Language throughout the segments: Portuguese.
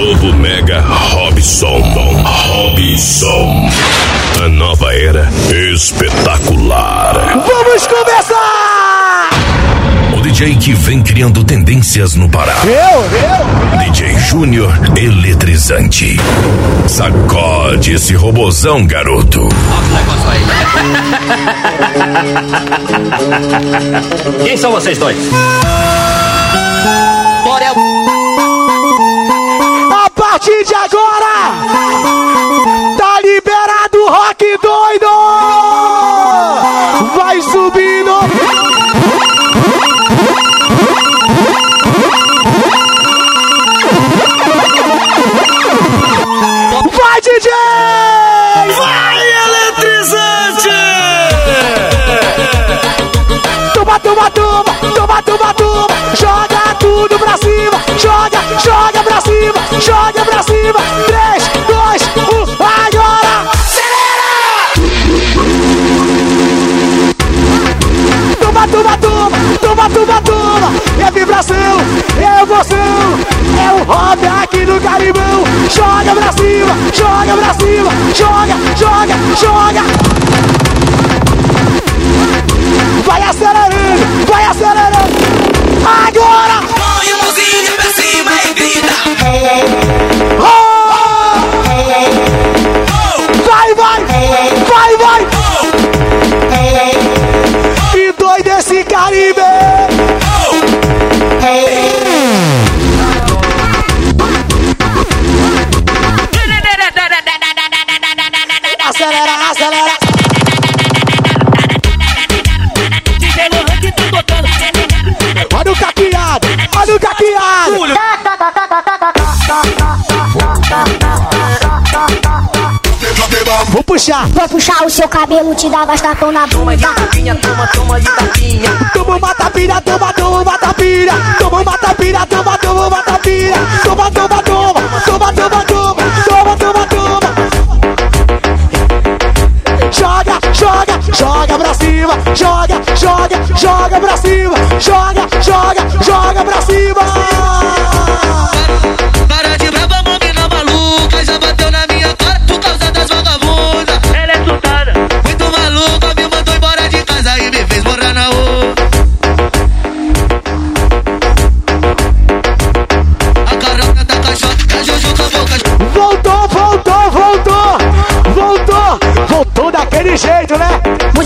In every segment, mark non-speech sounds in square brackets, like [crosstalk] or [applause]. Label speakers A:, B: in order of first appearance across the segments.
A: Novo Mega Robson. Robson. A nova era espetacular.
B: Vamos começar!
A: O DJ que vem criando tendências no Pará.
B: Eu, eu.
A: DJ Júnior Eletrizante. Sacode esse robozão, garoto.
C: Quem são vocês dois? Morel.
B: A partir de agora, tá liberado o rock doido! Vai subindo! Vai, DJ!
D: Vai, eletrizante!
B: Toma, toma, toma, toma, toma, toma! Joga tudo pra cima! Joga, joga pra cima! Joga pra cima! 3, 2, 1, agora! Toma, toma, toma, toma, toma, toma. É vibração, é emoção, é o hobby aqui no Caribão. Joga pra cima, joga pra cima, joga, joga, joga. Vai acelerando, vai acelerando. Agora!
D: Põe a mãozinha pra
B: puxar.
E: Vou puxar o seu cabelo, te dar bastapão na
C: Toma de
E: bunda.
C: tapinha, toma, toma de tapinha.
B: Toma uma tapinha, toma, toma uma tapinha. Toma uma tapinha, toma, toma uma tapinha. Toma, toma, toma, toma, toma, toma, toma, toma, toma. Joga, joga, joga pra cima. Joga, joga, joga pra cima. Joga, joga, joga pra cima.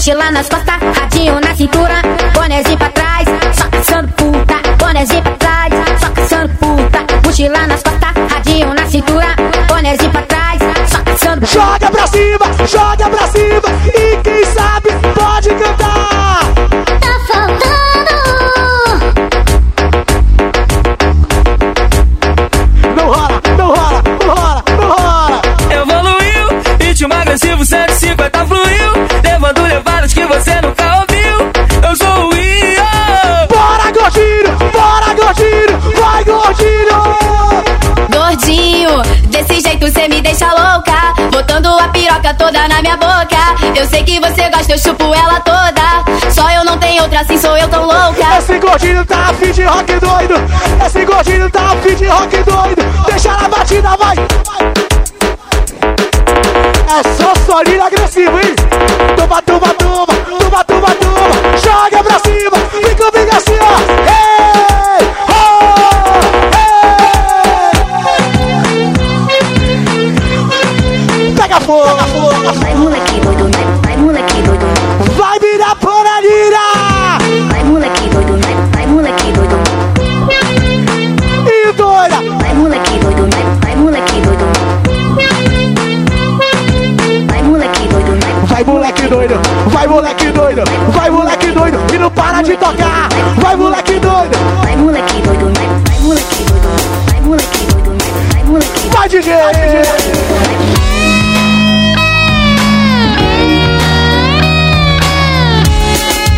E: Mochila nas costas, radinho na cintura, bonezinho pra trás, só caçando puta. Bonezinho pra trás, só caçando puta. Mochila nas costas, radinho na cintura, bonezinho pra trás, só caçando
B: Joga pra
E: toda na minha boca. Eu sei que você gosta, eu chupo ela toda. Só eu não tenho outra assim, sou eu tão louca.
B: Esse gordinho tá afim de rock doido. Esse gordinho tá afim de rock doido. Deixa na batida, vai. É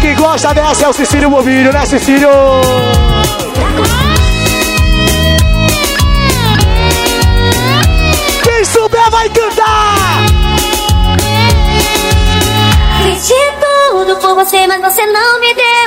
B: Quem gosta dessa é o Cecílio Mobilho, né Cecílio? Quem souber vai cantar.
E: De tudo por você, mas você não me deu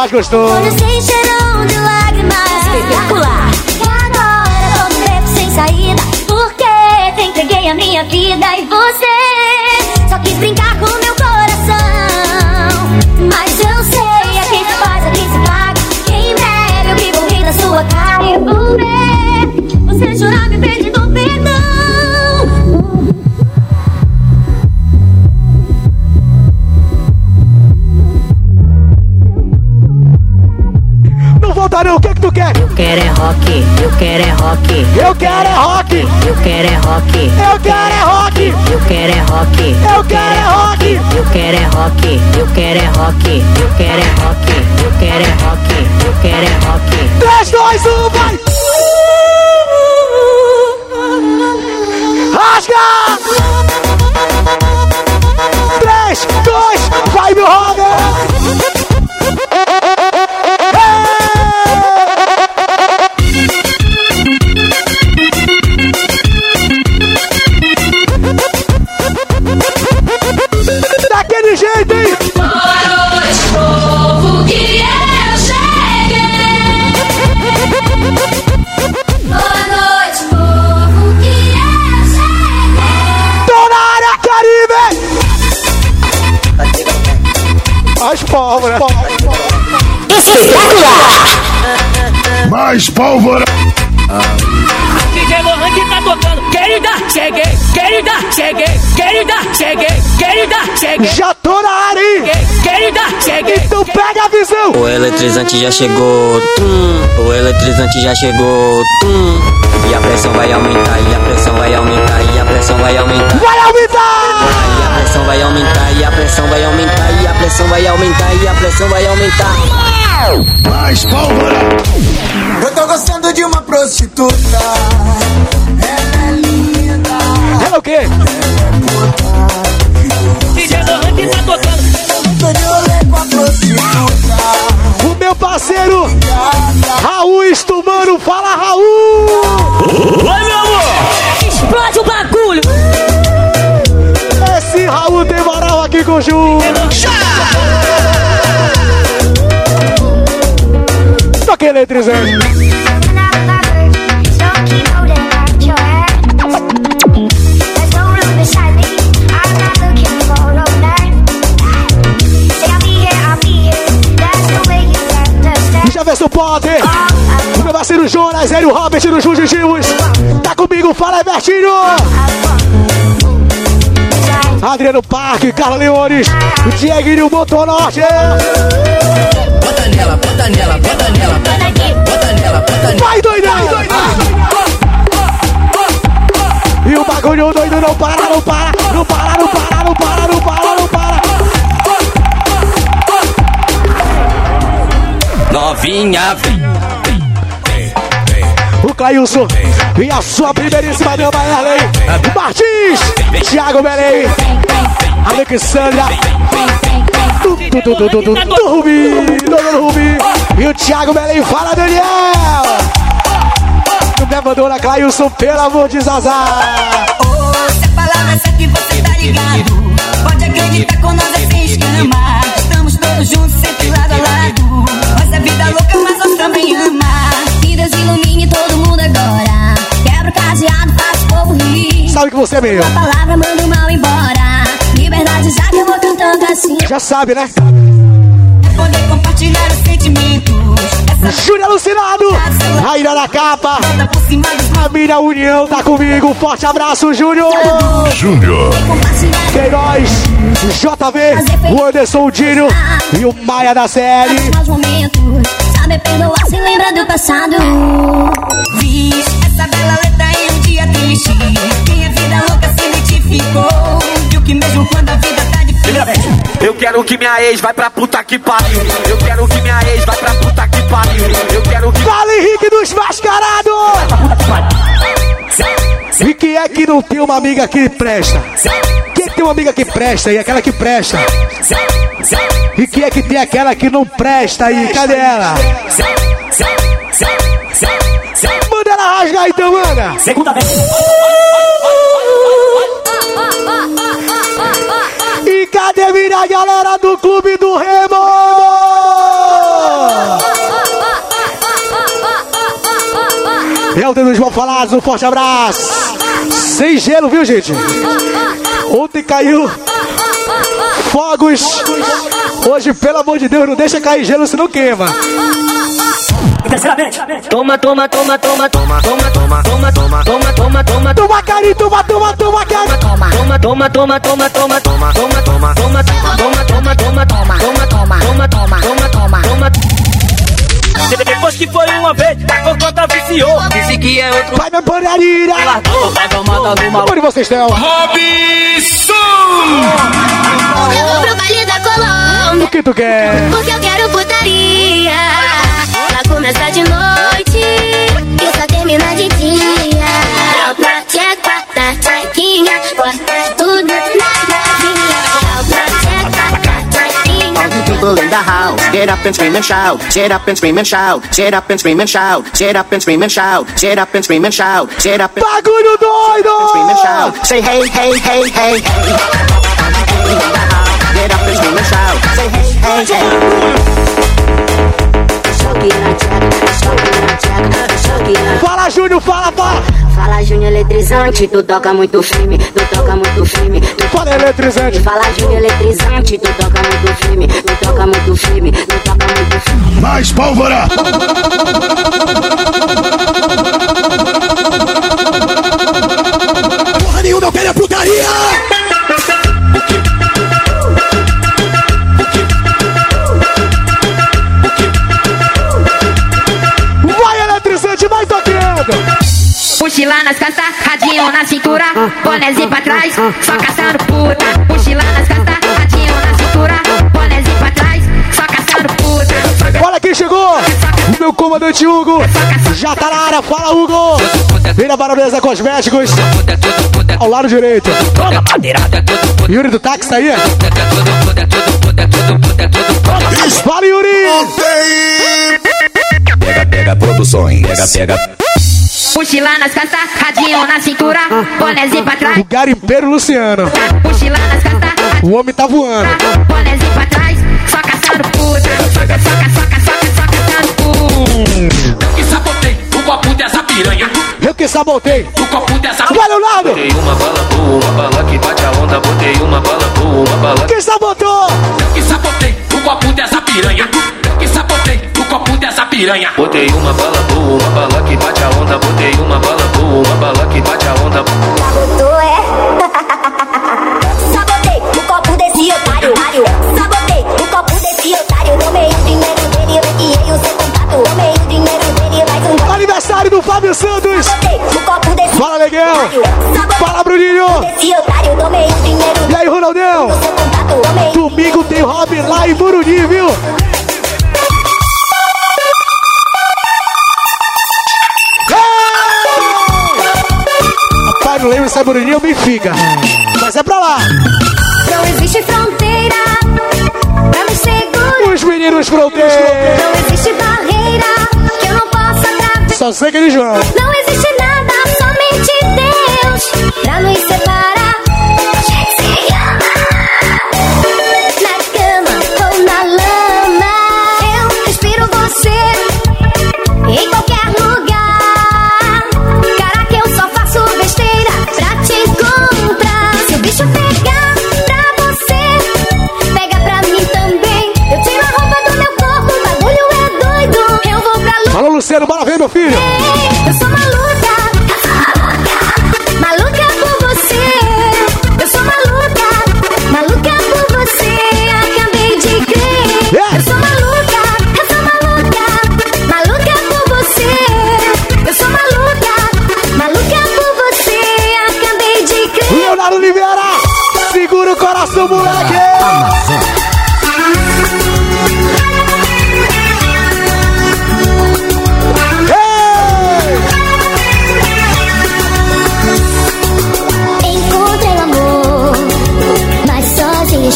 B: mais gostoso.
F: Olhos sem cheirão de lágrimas. Espetacular. E agora tô no beco sem saída. Porque te entreguei a minha vida e você só quis brincar com meu coração. Mas eu
E: quero é rock, eu quero é rock,
B: Eu quero é rock,
E: eu quero é rock,
B: eu quero é rock,
E: eu quero é rock,
B: eu quero é rock.
E: eu quero é rock, eu quero é rock, eu quero é rock, eu quero é rock, eu quero é rock.
B: 3, 2, 1, vai!
G: Eletrizante já chegou, tum. O eletrizante já chegou, tum. E a pressão vai aumentar, e a pressão vai aumentar, e a pressão vai aumentar.
B: Vai aumentar!
G: E a pressão vai aumentar, e a pressão vai aumentar, e a pressão vai aumentar, e a pressão vai aumentar.
A: Mais pólvora.
H: Eu tô gostando de uma prostituta. Ela é linda.
B: É o quê?
I: DJ Lohan que tá tocando.
H: Tô de rolê com a prostituta.
B: O meu parceiro Raul Estumano, fala Raul!
I: Oi, meu amor. Explode o bagulho.
B: Esse Raul tem moral aqui com o Ju. Toque eletrizante. Potter, o meu parceiro Jonas, Hélio Robert do Jujijius. Tá comigo, fala Evertinho! Adriano Parque, Carlos Leones, o Dieguinho Motonorte.
H: Bota nela, bota nela, bota nela. Bota nela, bota nela.
B: Vai doidão! E o bagulho doido não para, não para, não para, não para, não para, não para, não para.
G: Novinha, vem.
B: O Clailson e a sua primeiríssima dama Erlen Martins, Thiago Belém, Alexandra, do, Rubi, do, do Rubi, e o Thiago Belém, fala Daniel! Não me abandona, Clailson, pelo amor de Zazá!
J: Oh, se a palavra é certa e você tá ligado. Pode acreditar com nós é sem escama. Estamos todos juntos, sempre lado a lado. Vida louca, mas nós também ama. Que Deus ilumine todo mundo agora. Quebra o cadeado, faz o povo rir.
B: Sabe que você é meu.
J: A palavra manda o mal embora. Liberdade já que eu vou cantando assim.
B: Já sabe, né?
J: É poder compartilhar os sentimentos. Essa
B: Júlia Alucinado, Raíra da Capa,
J: volta por cima dos
B: a minha união tá comigo. Forte abraço, Júnior!
A: Júnior.
B: Queiroz, JV, o Anderson Dinho e o Maia da série.
J: Saber perdoar sem lembrar do passado. Diz essa bela letra em um dia triste. Quem é vida louca se identificou. Viu que mesmo quando a vida tá difícil.
G: Eu quero que minha ex vai pra puta que pariu. Eu quero que minha ex vai pra puta que pariu. Eu quero que.
B: Fala Henrique dos Mascarados! E quem é que não tem uma amiga que presta? Que tem uma amiga que presta e aquela que presta? E quem é que tem aquela que não presta aí? Cadê ela? Manda ela rasgar então, manda!
I: Segunda vez.
B: E cadê minha galera do Clube do Remo? Falados, um forte abraço. Sem gelo, viu, gente? Ontem caiu fogos. Hoje, pelo amor de Deus, não deixa cair gelo, senão queima.
G: Toma, toma, toma, toma, toma, toma, toma, toma, toma, toma, toma, toma,
B: Toma, toma, toma, toma, carinho.
G: toma, toma, toma, toma, toma, toma, toma, toma, toma, toma, toma, toma, toma, toma, toma, toma, toma, toma, toma. Depois que foi uma vez, a conta viciou. Disse que é outro.
B: Vai, minha panelina.
G: Largou, vai tomada maluco.
B: Onde vocês estão?
H: Robson!
F: Eu vou pro baile da Colômbia.
B: O que tu quer?
F: Porque eu quero putaria. Pra começar de noite e só terminar de dia. Na tcheca, na tchequinha, bota tudo
K: people in the house, get up and scream and shout, get up and scream and shout, get up and scream and shout, get up and scream and shout, get up and scream and shout, get up and
B: Bagulho
K: scream and shout. Say hey, hey, hey, hey, hey. Get up and scream and shout. Say hey, hey, hey.
B: Fala, Júnior, fala, fala!
L: Fala Júnior eletrizante, tu toca muito firme, tu toca muito firme, tu
B: Fala, eletrizante!
L: Fala Júnior eletrizante, tu toca muito firme, tu toca muito firme, tu toca muito firme.
H: Mais pólvora!
B: Porra nenhuma, eu quero é putaria!
F: Mochila nas costas, radinho na cintura, bonézinho pra trás, só caçando puta. Mochila nas costas, radinho na cintura, bonézinho pra trás, só caçando puta.
B: Olha quem chegou! O meu comandante Hugo! Já tá na área, fala Hugo! Vem na Baronesa Cosméticos, ao lado direito. Yuri do táxi tá aí? Fala, Yuri!
H: Pega, pega produções. Pega, pega.
F: Mochila nas costas, radinho na cintura, bonézinho pra trás,
B: O garimpeiro Luciano.
F: mochila nas costas,
B: O homem tá voando.
F: bonézinho pra trás, só caçando puta. Soca, soca, soca, soca, só caçando puta.
G: Que sabotei o copo dessa piranha.
B: Eu que sabotei.
G: O copo dessa
B: Vai, Leonardo!
G: Botei uma bala boa, uma bala que bate a onda. Botei uma bala boa, uma bala
B: Quem sabotou?
G: que sabotei o copo dessa piranha. Piranha. Botei uma bala boa, uma bala que bate a onda. Botei uma bala boa, uma bala que bate a onda.
L: Sabotou, é? [laughs] Sabotei o copo desse otário. Sabotei o copo desse otário. Tomei o dinheiro dele, ranqueei o seu contato. Tomei o dinheiro dele, mais um gol.
B: Aniversário do Fábio Santos!
L: Sabotei o copo desse
B: Fala,
L: otário. Sabotei
B: Fala, Bruninho!
L: desse otário. Tomei o dinheiro
B: E aí, Ronaldão? Domingo tem hobby lá em Buruni, viu? Não lembro se é Buruni ou Benfica. Mas é pra lá.
F: Não existe fronteira pra me segurar.
B: Os meninos fronteiros.
F: Não existe barreira que eu não possa atravessar.
B: Só sei que eles vão.
F: Não existe nada, somente Deus pra nos separar.
B: parceiro, bora ver, meu filho!
F: Eu sou maluco.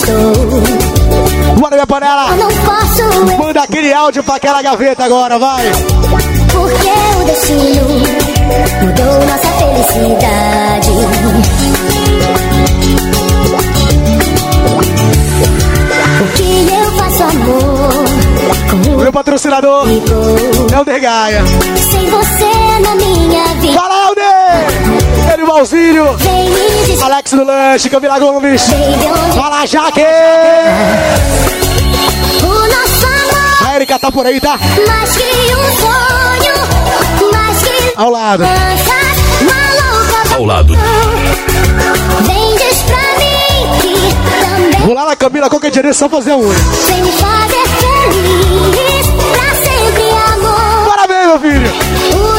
F: Estou.
B: Bora, minha panela.
F: Eu não posso
B: Manda aquele áudio pra aquela gaveta agora, vai.
F: Porque o destino mudou nossa felicidade. O que eu faço, amor? Com
B: Meu patrocinador,
F: o
B: Helder Gaia.
F: sem você na minha vida.
B: Fala, Leãozinho. Alex do Lanche, Camila Gomes. Fala, Jaque. A Erika tá por aí, tá?
F: Mais que um sonho, mais que
B: Ao lado.
A: Ao lado.
F: Pra mim também
B: Vou lá na Camila, qualquer só fazer um.
F: vem me fazer feliz. Pra sempre amor.
B: Parabéns, meu filho.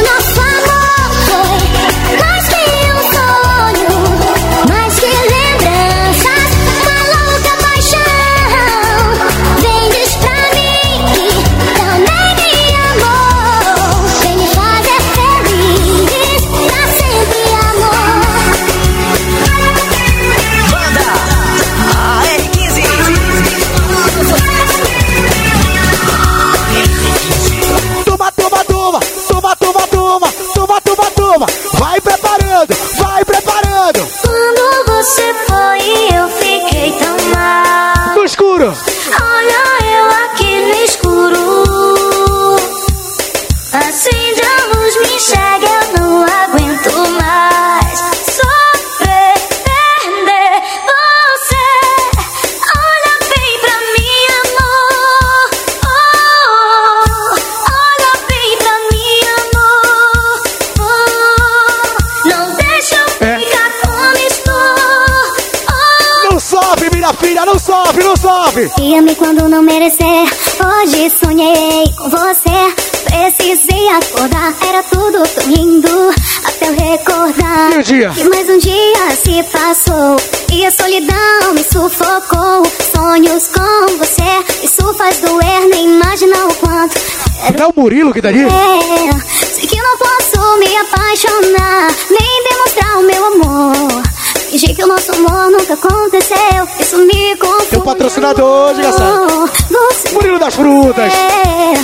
F: Enxerga, eu não aguento mais. Sofrer, perder você. Olha bem pra mim, amor. Oh, olha bem pra mim, amor. Oh, não deixa eu
B: É.
F: ficar como estou. Oh,
B: Não sobe, minha filha. Não sobe, não sobe.
F: e ame quando não merecer. Hoje sonhei com você. Precisei acordar. Era tudo tão lindo. Até eu recordar.
B: Dia?
F: Que mais um dia se passou. E a solidão me sufocou. Sonhos com você. Isso faz doer. Nem imagina o quanto. Era
B: É o Murilo que tá ali?
F: é, sei que não posso me apaixonar, nem demonstrar o meu amor. Fingir que o nosso amor nunca aconteceu, isso me confundiu.
B: Teu patrocinador, desgraçado.
F: Você
B: Murilo das frutas.
F: é,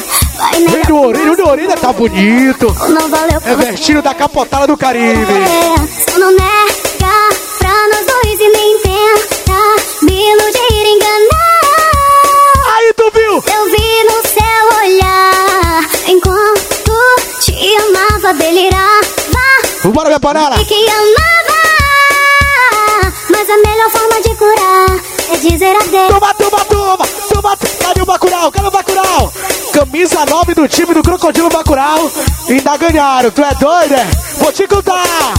B: Vem
F: negar
B: do Orelha, o do Orelha tá bonito.
F: ou não valeu
B: É vestinho da capotada do Caribe.
F: é, não nega pra nós dois e nem tenta me iludir, enganar.
B: Aí, tu viu?
F: Eu vi no seu olhar enquanto te amava, delirava.
B: Bora, minha panela.
F: E que amava, mas a melhor forma de curar é dizer adeus.
B: Toma. Camisa 9 do time do Crocodilo Bacurau. Ainda ganharam. Tu é doido, é? Vou te contar.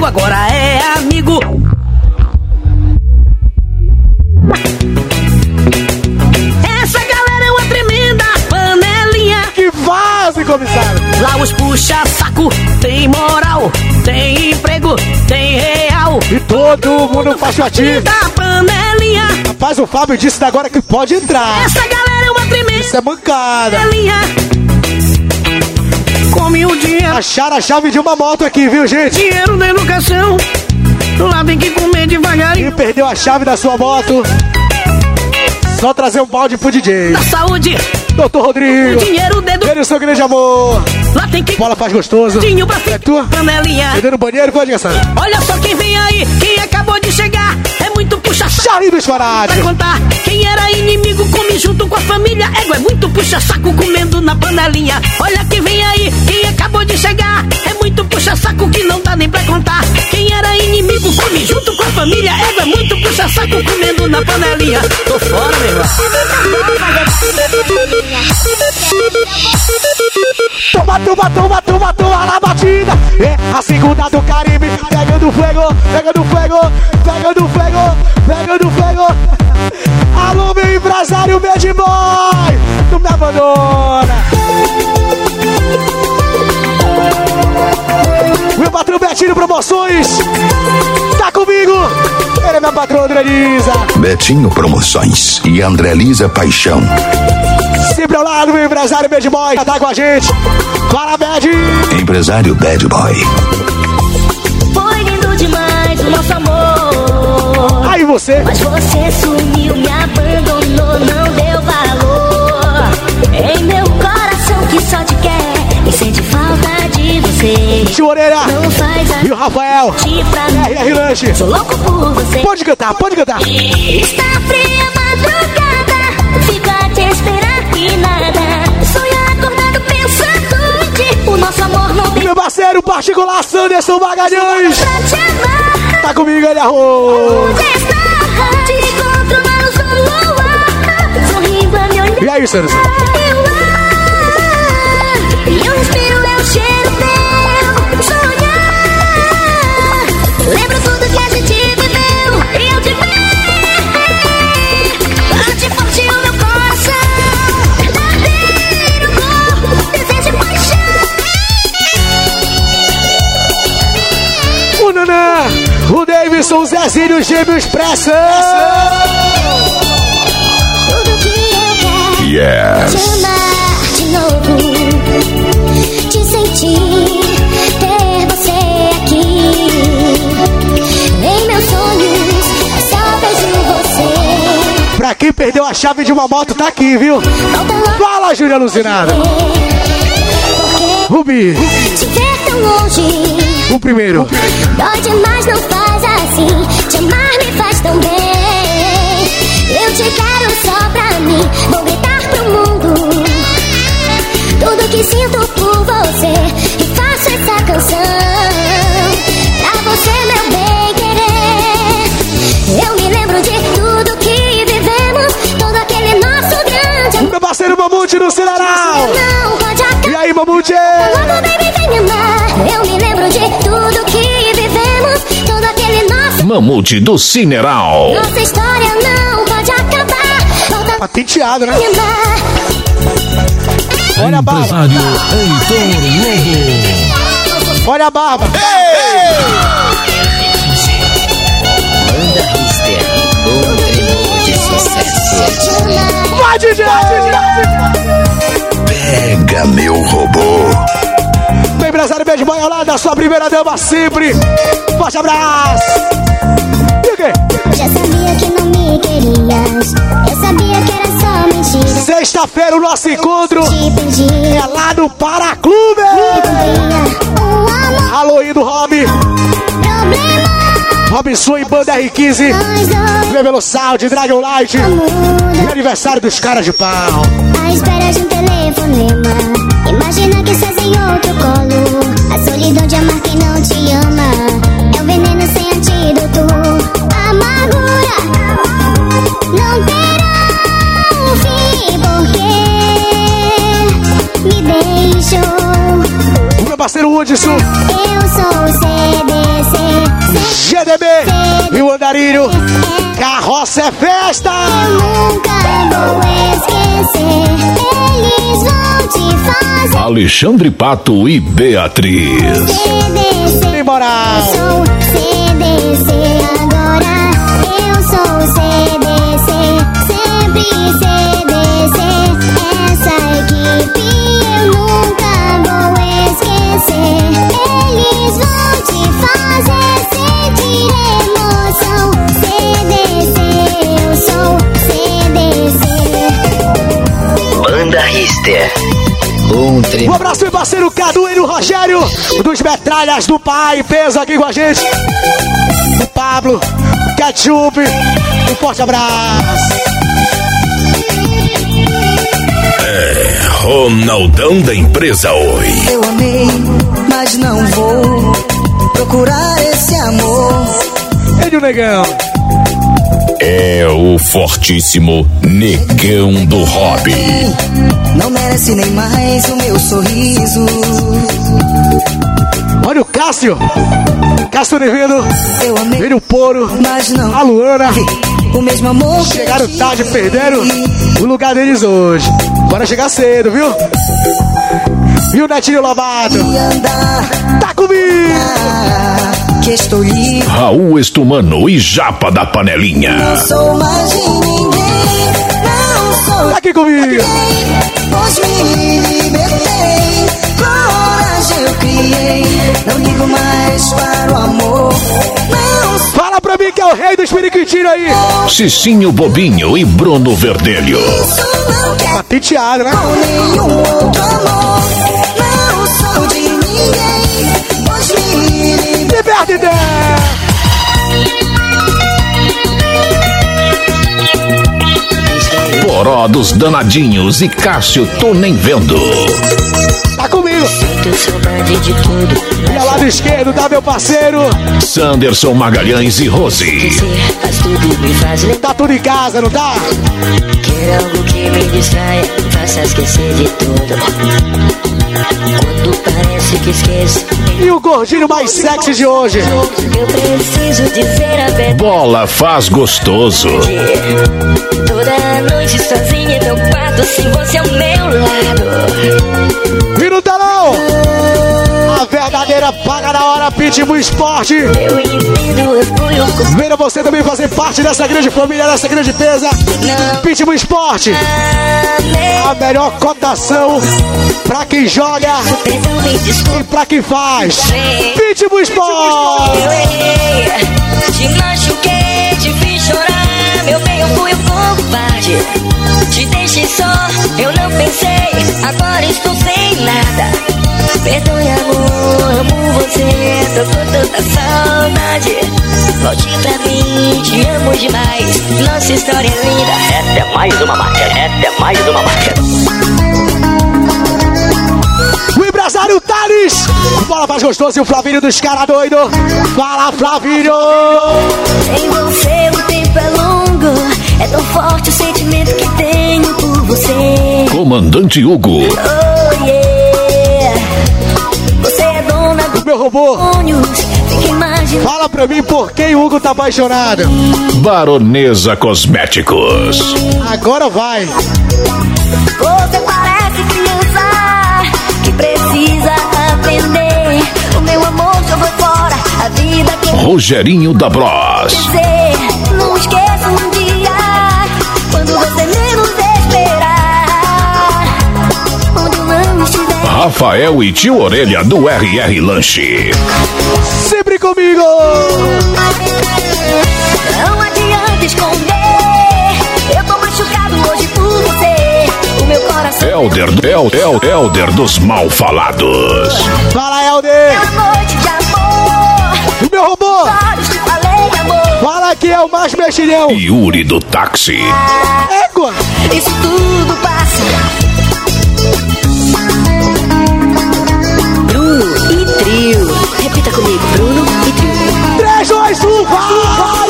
B: Ouvir!
I: Agora é amigo. Essa galera é uma tremenda panelinha.
B: Que fase, comissário!
I: Lá os puxa saco, tem moral, tem emprego, tem real.
B: E todo mundo faz shortinho.
I: Da panelinha.
B: Rapaz, o Fábio disse agora que pode entrar.
I: Essa galera é uma tremenda
B: Isso é mancada.
I: panelinha. Come o dinheiro,
B: Acharam a chave de uma moto aqui, viu, gente?
I: dinheiro da educação. Lá tem que comer devagarinho.
B: Quem perdeu a chave da sua moto? Só trazer um balde pro DJ.
I: Da saúde,
B: Doutor Rodrigo.
I: dinheiro dedo.
B: Ele seu grande amor.
I: Lá tem que
B: Bola faz gostoso.
I: Dinho pra
B: É tua?
I: panelinha.
B: Perdeu no banheiro, pode gastar.
I: Olha só quem vem aí, quem acabou de chegar. É muito puxa-saco
B: Charlie dos
I: pra
B: Farádios.
I: contar. Quem era inimigo come junto com a família. Ego é muito puxa-saco comendo na panelinha. Olha quem vem aí, quem acabou de chegar. É muito puxa-saco que não dá nem pra contar. Quem era inimigo come junto com a família. Ego é muito puxa-saco comendo na panelinha. Tô fora, meu.
B: Toma, toma, toma, toma, toma na batida. É a segunda do Caribe. Pegando fogo, pegando fogo, Abandona. Meu patrão Betinho Promoções. Tá comigo. Ele é minha patroa, Andrelisa.
A: Betinho Promoções e André Lisa Paixão.
B: Sempre ao lado, meu empresário Bad Boy. Tá com a gente. Para, Bad.
A: Empresário Bad Boy.
F: Foi lindo demais o nosso amor.
B: Aí você.
F: Mas você sumiu, me abandonou, não. Em meu coração que só te quer e sente falta de você.
B: Tio Orelha
F: Não faz a
B: e o Rafael. RR Lanche.
F: Sou louco por você.
B: Pode cantar, pode cantar.
F: Está fria madrugada, fico a te esperar e nada. Sonho acordado pensando em ti. O nosso amor não tem
B: Meu parceiro particular Sanderson Magalhães. Tá comigo, ele arroz.
F: Te encontro na luz do luar. Sorrindo a me olhar.
B: E aí, Sanderson? Zezinho, os gêmeos pressa.
F: Tudo que eu quero. Te
A: Yes.
F: amar de novo, te sentir, ter você aqui. Em meus sonhos, só vejo você.
B: Pra quem perdeu a chave de uma moto, tá aqui, viu? Fala, Júlia Alucinada. Rubi,
F: te ver tão longe.
B: O primeiro.
F: Dói demais, não faz assim. Te amar me faz tão bem. Eu te quero só pra mim. Vou gritar pro mundo. Tudo que sinto por você. E faço essa canção. Eu me lembro de tudo que vivemos. Todo aquele nosso.
B: Mamute
A: do Cineral.
F: Nossa história não pode acabar. Volta
B: Patenteado, né? Olha a barba.
A: Empresário Heitor Lobo.
B: Olha a barba.
G: Banda Rister, um tremor de sucesso.
B: Vai, DJ!
A: Pega meu robô.
B: Empresário beijo da sua primeira dama sempre. Forte abraço. E o quê?
F: Já sabia que não me querias. Eu sabia que era só mentira.
B: Sexta-feira o nosso encontro é lá no Paraclube.
F: Um
B: Alô, do Rob. Robinson e Banda R15.
F: Nós dois.
B: Levelo Sound, Dragon Light. E aniversário dos caras de pau.
F: À espera de um telefonema. Imagina que estás em outro colo. A solidão de amar quem não te ama. É um veneno sem antídoto. Amargura não terá um fim. Porque me deixou.
B: O meu parceiro Hudson,
F: Eu sou o CDC.
B: GDB e o Andarilho. Carroça é festa.
F: Eu nunca vou esquecer. Eles vão te fazer.
A: Alexandre Pato e Beatriz.
F: CDC.
B: Tem moral.
F: Sou CDC agora. Eu sou CDC. Sempre CDC. Essa equipe eu nunca vou esquecer.
G: Um
B: Um abraço, meu parceiro Cadu e Rogério, dos Metralhas do Pai, peso aqui com a gente. O Pablo, Ketchup, um forte abraço.
A: Ronaldão da empresa Oi.
J: Eu amei, mas não vou procurar esse amor.
B: Ele o negão.
A: É o fortíssimo Negão do Hobby.
J: Não merece nem mais o meu sorriso.
B: Olha o Cássio. Cássio Oliveira,
J: amei,
B: ele o Poro,
J: mas não.
B: a Luana.
J: O mesmo amor que
B: Chegaram tarde, perderam o lugar deles hoje. Bora chegar cedo, viu? Viu, Netinho Lobato? Tá comigo!
J: Que estou livre.
A: Raul Estumano e Japa da Panelinha.
J: Não sou mais de ninguém. Não sou
B: Tá aqui comigo!
J: ninguém. Pois me libertei. Coragem eu criei. Não ligo mais para o amor. Não
B: Fala pra mim que é o rei dos periquitinhos aí.
M: Cicinho Bobinho e Bruno Verdelho.
B: Tá penteado, né?
J: nenhum outro amor. Não sou de
M: Poró dos Danadinhos e Cássio Tô Nem Vendo.
B: Tá comigo.
N: Sinto saudade de tudo.
B: E ao lado esquerdo tá meu parceiro.
M: Sanderson Magalhães e Rose.
B: Tá tudo em casa, não tá?
N: Quero algo que me distraia, faça esquecer de tudo. Quando parece que esqueço,
B: E o gordinho mais sexy de hoje.
N: eu preciso dizer a verdade.
M: Bola faz gostoso.
N: Toda noite sozinha meu quarto, sem você ao meu lado.
B: No telão. A verdadeira paga na hora Pitbull Esporte. Venha você também fazer parte dessa grande família, dessa grande pesa. Pitbull Esporte. A melhor cotação pra quem joga e pra quem faz. Pitbull Esporte.
N: Te machuquei, te fiz chorar. Meu bem, eu fui um covarde. Te deixei só, eu não pensei. Agora estou sem nada. Perdoe, amor, amo você. Tô com tanta saudade. Volte pra mim, te amo demais. Nossa história é linda. Essa é mais uma marca, essa é mais uma marca.
B: O empresário Thales. Bola mais gostoso e o Flavinho dos caras doido. Fala, Flavinho.
N: Sem você o tempo é longo. É tão forte o sentimento que tenho por você.
M: Comandante Hugo.
N: Oh
B: robô. Fala pra mim por quem o Hugo tá apaixonado.
M: Baronesa Cosméticos.
B: Agora vai.
N: Você parece criança que precisa aprender. O meu amor jogou fora a vida que
M: Rogerinho da Bros.
N: dizer. Não esqueça um dia
M: Rafael e Tio Orelha do RR Lanche.
B: Sempre comigo.
N: Não adianta esconder. Eu tô machucado hoje por você. O meu coração
M: Elder, El, El, Elder dos Mal Falados.
B: Fala, Helder.
N: é uma noite de amor.
B: O meu robô.
N: Falei, amor.
B: Fala que é o mais mexilhão.
M: Yuri do Táxi.
B: Égua.
N: Isso tudo passa. Trio. Repita comigo, Bruno e trio.
B: 3, 2, 1, vai.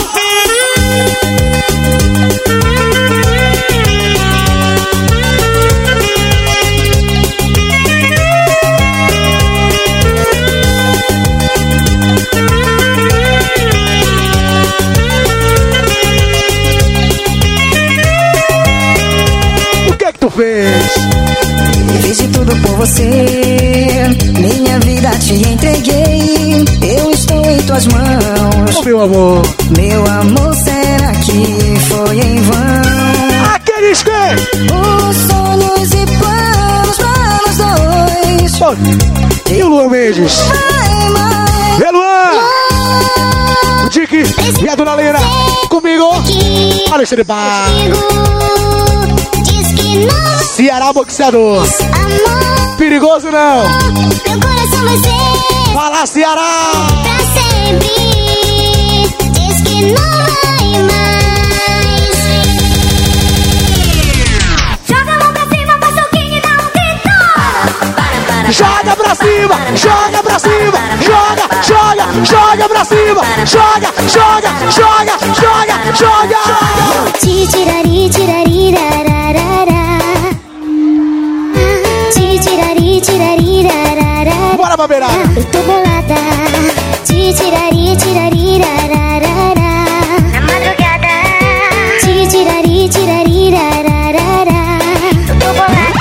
B: O que é que tu fez?
J: Fiz de tudo por você. Te entreguei. Eu estou em tuas mãos.
B: Ô, meu amor.
J: Meu amor, será que foi em vão?
B: Aqueles que...
J: Os sonhos e planos para nós dois.
B: Pô, E o Luan Mendes?
J: Vai, mãe.
B: Luan? O Dick e a Dona Lena. Comigo. Alexandre Bar. Ceará Boxeador.
O: amor.
B: Perigoso não.
O: Vai ser
B: Fala, Ceará.
O: pra sempre. Diz que não vai mais. Joga a mão pra cima, faz soquinho e dá um grito.
B: Joga pra cima, joga pra cima, joga, joga, joga pra cima, joga, joga, joga, joga, joga.
O: Titirari, tirari, rararara.
B: Babeirada.
O: Eu tô bolada. Titirari, tirari, rararara. Na madrugada. Titirari, tirari, rararara. Eu tô bolada.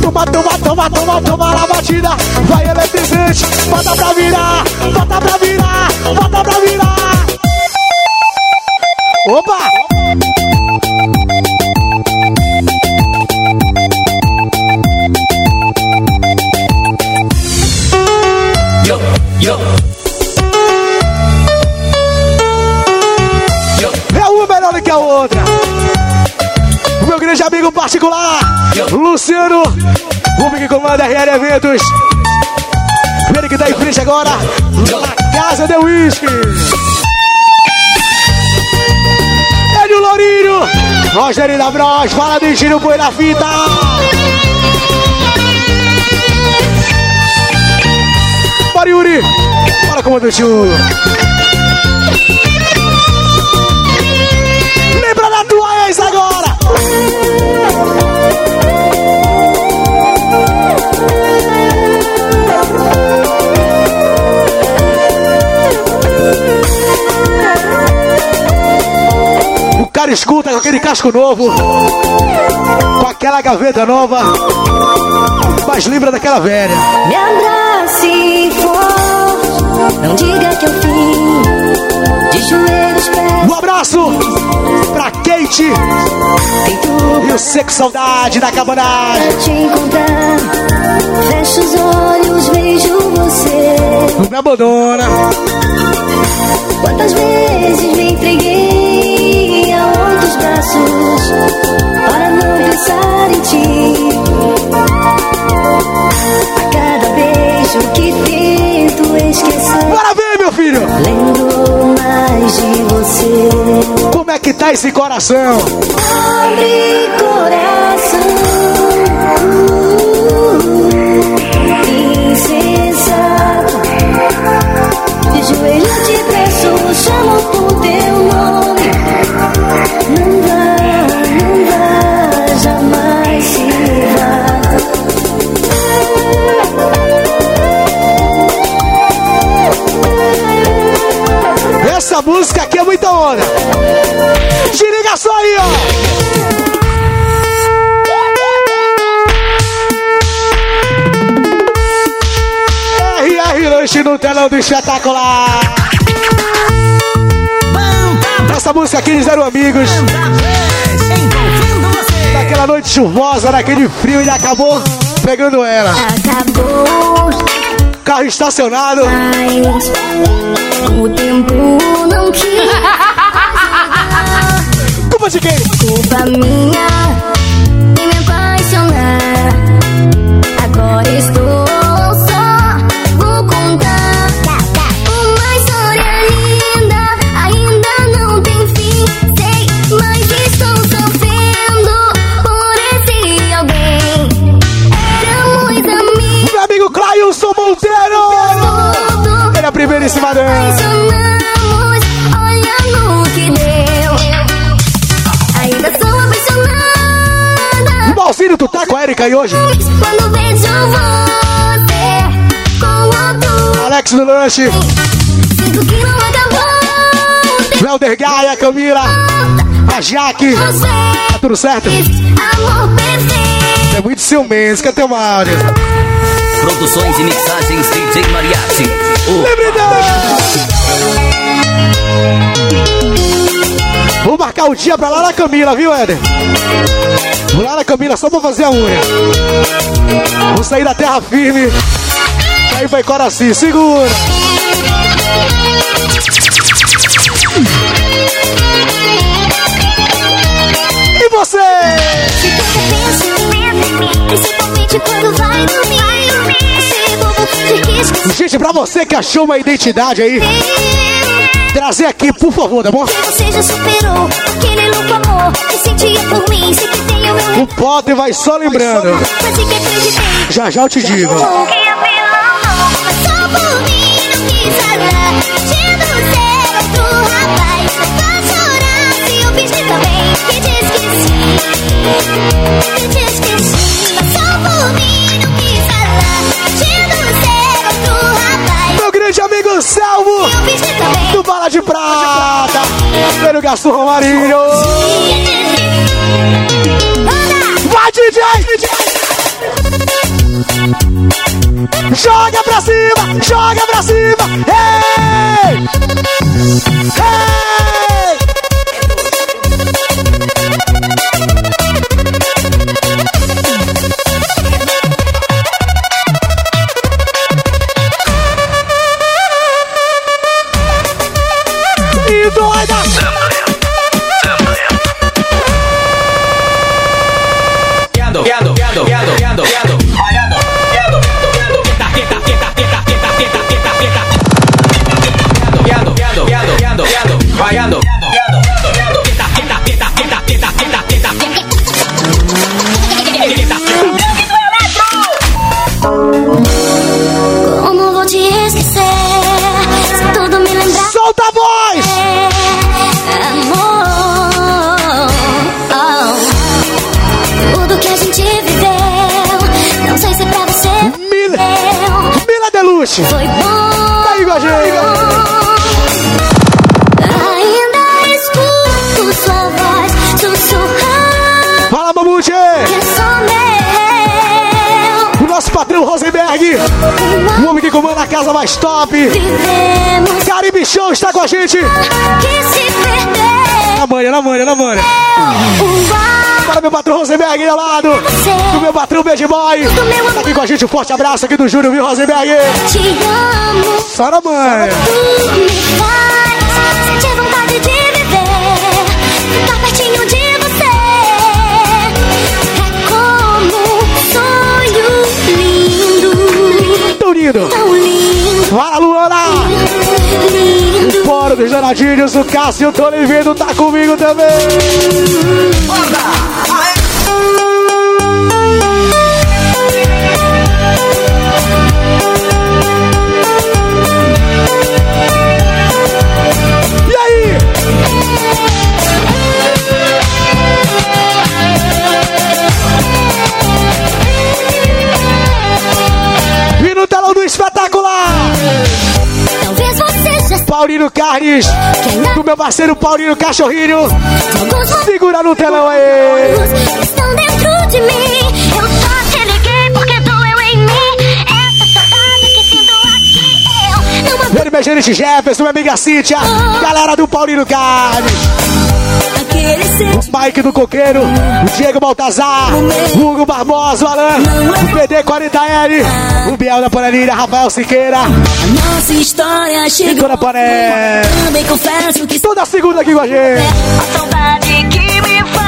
B: Toma, toma, toma, toma, toma na batida. Vai eletrizante, bota pra virar, bota pra virar, bota pra virar. Opa! Amigo particular, Luciano, o que comanda RL Eventos. Ele que tá em frente agora, na Casa de Whisky. Ele o Lourinho, Rogério da Bros, fala de giro, põe na fita. Bora, Yuri, bora, comandante ex agora! O cara escuta com aquele casco novo, com aquela gaveta nova, mas lembra daquela velha.
F: Me abrace forte, não diga que o fim. De joelhos pés.
B: Um abraço pra Kate e o Seco Saudade da Cabanagem.
F: Pra te encontrar, fecho os olhos, vejo você.
B: Não me abandona.
F: Quantas vezes me entreguei a outros braços para não pensar em ti. A cada beijo que tento esquecer.
B: Bora filho!
F: Lembro mais de você.
B: Como é que tá esse coração?
F: Abre coração. Insensato. De joelho te peço, chamo por teu nome.
B: Essa música aqui é muita onda. Se liga só aí, ó. RR Lanche no telão do espetacular. Essa música aqui eles eram amigos. Naquela noite chuvosa, naquele frio, ele acabou pegando ela.
F: Acabou,
B: Carro estacionado.
F: mas o tempo não [laughs] quis.
B: Culpa de quem?
F: Culpa minha
B: tu com a Erika aí hoje?
F: Quando vejo você com outro,
B: Alex do Lanche,
F: sinto que não acabou.
B: Welder Gaia, Camila, a Jaque. Tá tudo certo?
F: Amor perfeito.
B: É muito ciumento, quer ter uma áudio?
P: Produções e mixagens DJ Mariachi.
B: Vou marcar o dia pra lá na Camila, viu, Éder? Vou lá na Camila só pra fazer a unha. Vou sair da terra firme. Aí vai Coraci, segura. E você?
F: Quando vai dormir.
B: Gente, pra você que achou uma identidade aí, trazer aqui, por favor, tá bom?
F: Você já superou aquele louco amor que sentia por mim. Sei que tem o meu
B: O pote vai só lembrando.
F: Acreditei.
B: Já já eu te digo. Meu grande amigo Selvo, do de Prata, pelo Gasto Romarinho. Vai, DJ! Joga pra cima, joga pra cima! Ei! Ei!
F: Foi bom.
B: Tá aí com a gente.
F: Ainda escuto sua voz sussurrar.
B: Fala, Mamute!
F: Que sou meu.
B: O nosso patrão Rosenberg. O homem que comanda a casa mais top.
F: Vivemos
B: Caribe Show está com a gente.
F: que se perdeu.
B: Na manha, na manha, na manha.
F: Uau.
B: Para meu patrão Rosenberg ao lado. Do meu patrão Bad Boy. Tá aqui com a gente. Um forte abraço aqui do Júlio, viu, Rosenberg?
F: Te amo.
B: Só na manha.
F: Tu me faz sentir vontade de viver. Ficar pertinho de você. É como sonho lindo.
B: Tão lindo.
F: Tão lindo.
B: Fala, Luana.
F: Lindo.
B: Fora dos danadinhos, o Cássio Tolivedo tá comigo também. E Paulinho Carnes, do meu parceiro Paulinho Cachorrinho. Segura no telão aí.
F: estão dentro de mim. Eu só te liguei porque doeu em mim. Essa saudade que sinto aqui. Eu não
B: meu gerente Jefferson, minha amiga Cíntia, galera do Paulinho Carnes. O Mike do Coqueiro, o Diego Baltazar, o Hugo Barbosa, o Alan, o PD40L, o Biel da Panelinha, Rafael Siqueira,
F: Nossa história
B: e
F: chegou.
B: Pané.
F: Também confesso que
B: Toda segunda aqui com a gente.
F: a saudade que me falou.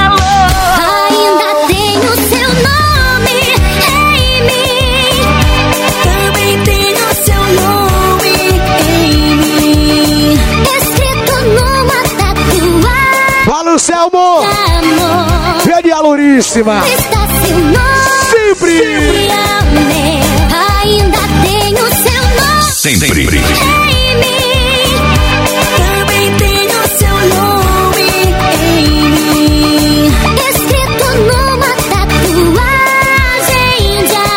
B: Vede a Louríssima!
F: Está seu nome.
B: Sempre.
F: Sempre amei. Ainda tenho seu nome.
A: Sempre.
F: Em mim. Também tenho seu nome em mim. Escrito numa tatuagem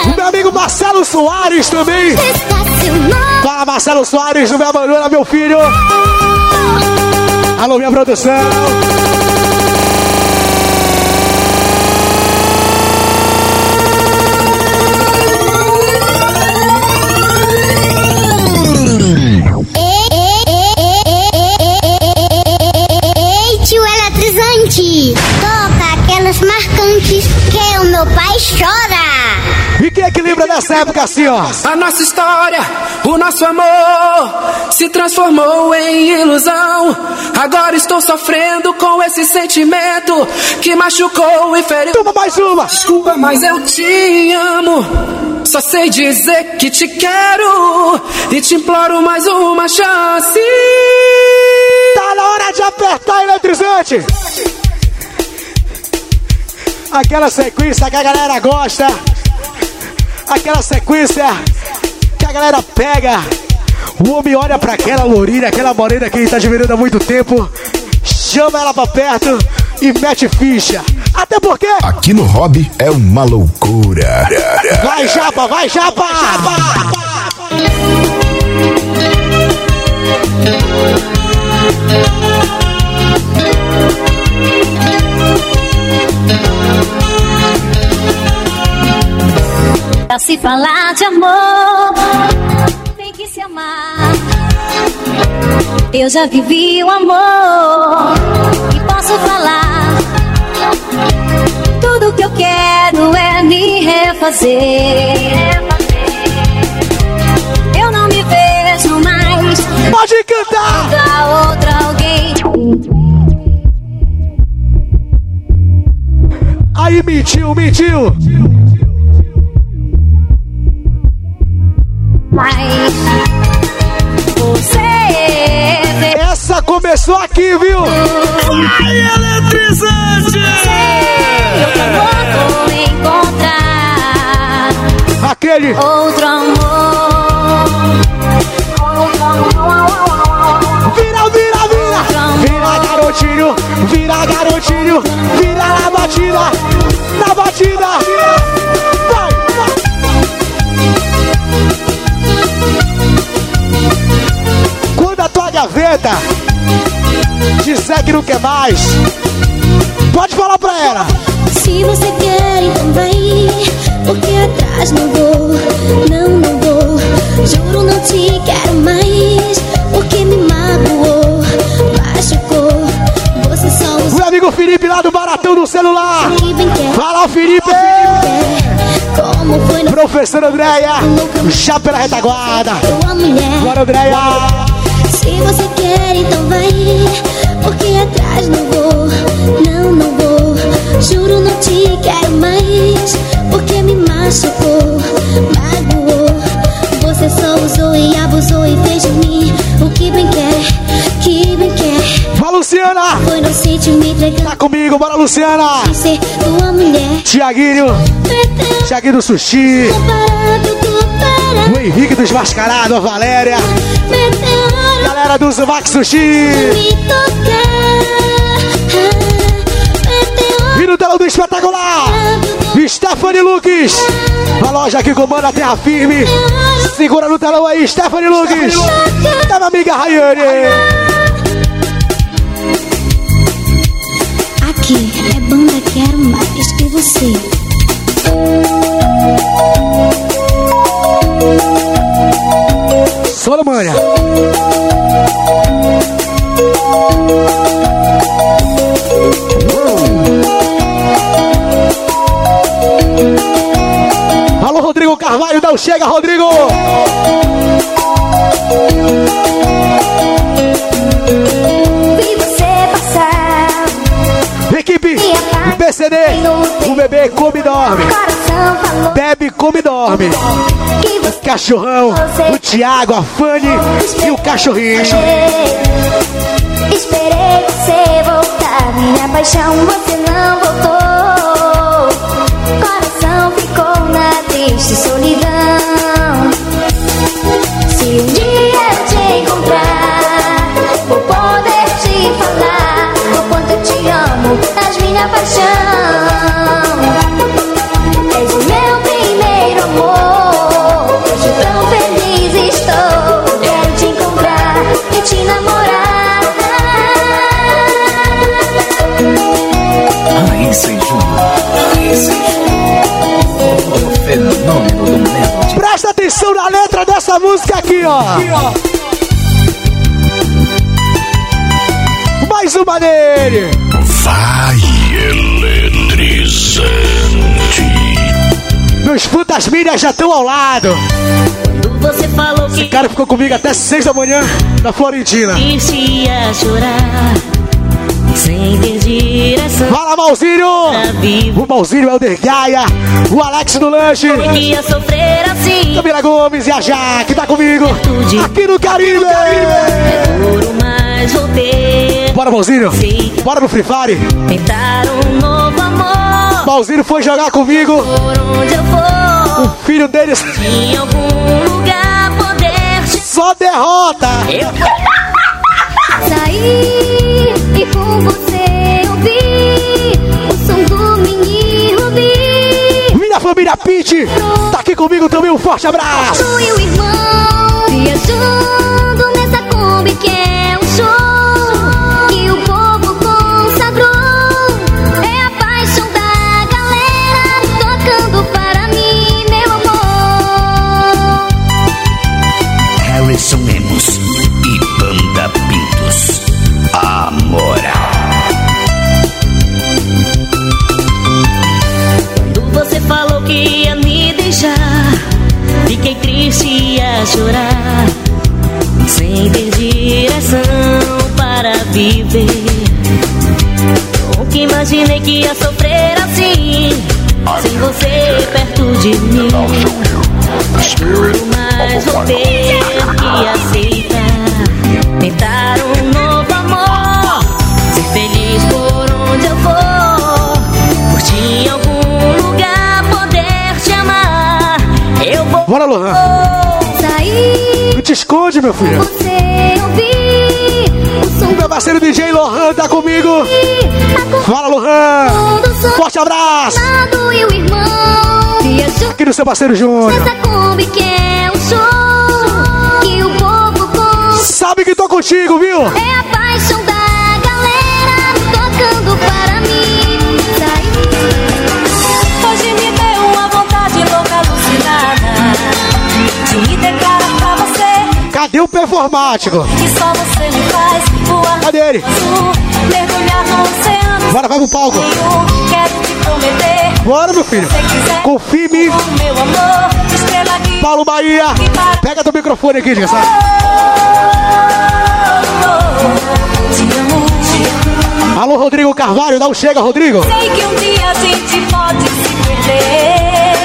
F: de
B: meu amigo Marcelo Soares também.
F: Está seu nome.
B: Fala, Marcelo Soares, não me abandona, meu filho. Alô, minha produção.
F: Aquelas marcantes que o meu pai chora!
B: E quem é que lembra dessa época assim, ó?
Q: A nossa história, o nosso amor se transformou em ilusão. Agora estou sofrendo com esse sentimento que machucou e feriu.
B: Toma mais uma!
Q: Desculpa, mas eu te amo. Só sei dizer que te quero e te imploro mais uma chance.
B: Tá na hora de apertar eletrizante! Aquela sequência que a galera gosta. Aquela sequência que a galera pega. O homem olha pra aquela lourinha, aquela morena que ele tá admirando há muito tempo. Chama ela pra perto e mete ficha. Até porque.
A: Aqui no Hobby é uma loucura.
B: Vai, Japa, vai, Japa!
F: Pra se falar de amor, tem que se amar. Eu já vivi o amor e posso falar. Tudo que eu quero é me refazer. Eu não me vejo mais.
B: Pode cantar!
F: Da outra alguém.
B: Aí mentiu, mentiu!
F: Mas
B: começou aqui, viu?
F: Ai, eletrizante! Eu vou encontrar
B: Aquele.
F: outro amor.
B: Vira, vira, vira! Vira, garotinho! Vira, garotinho! Vira na batida! Na batida! Vai, disser que não quer mais, pode falar pra ela!
F: Se você quer, então vai. Porque atrás não vou, não, não vou. Juro, não te quero mais. Porque me magoou, machucou. Você só usou.
B: Meu amigo Felipe lá do Baratão do celular! Fala, Felipe!
F: Como foi no
B: Professora Andréia, já pela retaguarda! Bora, Andréia!
F: Se você quer, então vai. Porque atrás não vou, não, não vou. Juro, não te quero mais. Porque me machucou, magoou. Você só usou e abusou e fez de mim o que bem quer, que bem quer.
B: Fala, Luciana!
F: Foi inocente me entregando
B: Tá comigo, bora, Luciana!
F: sem ser tua mulher.
B: Tiaguinho, Tiaguinho do Sushi,
F: parado,
B: o Henrique dos Mascarados, a Valéria,
F: meteu
B: galera do Zumac Sushi, e no telão do espetacular, Stephanie Lucas, a loja que comanda a terra firme, segura no telão aí, Stephanie Lucas, da minha amiga Rayane.
F: Aqui é banda Quero Mais que você.
B: Solomânia. Alô, Rodrigo Carvalho, não chega, Rodrigo!
F: Vi
B: BCD, o bebê come e dorme. Bebe, come e dorme.
F: você
B: Cachorrão, o Thiago, a Fanny e o cachorrinho.
F: Esperei você voltar, minha paixão você não voltou. Coração ficou na triste solidão. Se um dia eu te encontrar, vou poder te falar o quanto eu te amo, és minha paixão. És o meu primeiro amor. Hoje tão feliz estou. Quero te encontrar e te namorar.
P: Raíssa e Júnior. Raíssa e Júnior. O fenômeno do Melody.
B: Presta atenção na letra dessa música aqui, ó. Mais uma dele.
A: Vai eletrizante.
B: Meus putas milhas já estão ao lado.
I: Você falou
B: Esse
I: que
B: cara ficou comigo até seis da manhã na Florentina.
I: ia chorar sem ter direção.
B: Fala, Malzinho! O Malzinho é o Dergaia, o Alex do Lanche,
I: ia sofrer assim.
B: Camila Gomes e a Jaque, tá comigo aqui no Caribe!
I: Duro, mas voltei.
B: Bora, Malzinho! Bora no Free Fire!
I: Tentar um novo amor.
B: Malzinho foi jogar comigo,
I: Por onde eu for,
B: o filho deles
I: em algum lugar poder te
B: só derrota!
F: Saí e com você ouvi o som do mini Rubi.
B: Minha família Pete tá aqui comigo também, um forte abraço!
F: Tu e o irmão viajando nessa Kombi que
B: esconde, meu parceiro DJ Lohan tá comigo. Fala, Lohan. Forte abraço. Aqui no seu parceiro Júnior. Sabe que tô contigo, viu?
R: é a
B: o performático? Cadê ele? Bora, vai pro palco. Bora, meu filho. Confia em mim. Paulo Bahia. Pega teu microfone aqui, desgraçado.
F: te amo.
B: Alô, Rodrigo Carvalho. Dá um chega, Rodrigo.
F: Sei que um dia a gente pode se perder,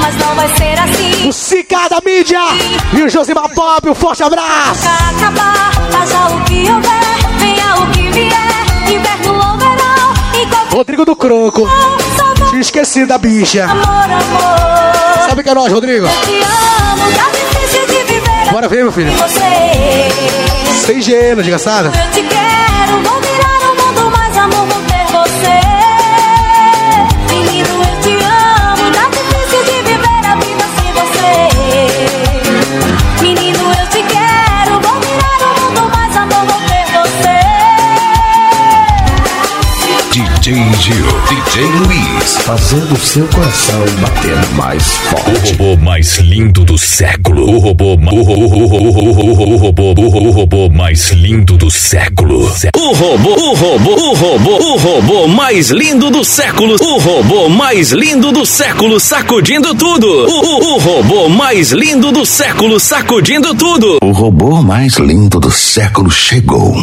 F: mas não vai ser assim.
B: O Cica da mídia. E o Josimar Pop. Um forte abraço.
F: Acabar, haja o que houver, venha o que vier, inverno ou verão,
B: Rodrigo do Croco. Tinha esquecido da bicha.
F: amor, amor.
B: Sabe que é nós, Rodrigo?
F: Te amo, tá difícil de viver
B: Bora ver, meu filho.
F: sem
B: gelo, desgraçado.
F: Eu te quero, vou
S: DJ Gil, DJ Luiz, fazendo seu coração bater mais forte.
A: O robô mais lindo do século. O robô, o, ro- o, ro- o, ro- o, ro- o robô, o, robô mais lindo do século.
M: O robô, o robô, o robô, o robô mais lindo do século. O robô mais lindo do século sacudindo tudo. O robô mais lindo do século sacudindo tudo.
S: O robô mais lindo do século chegou.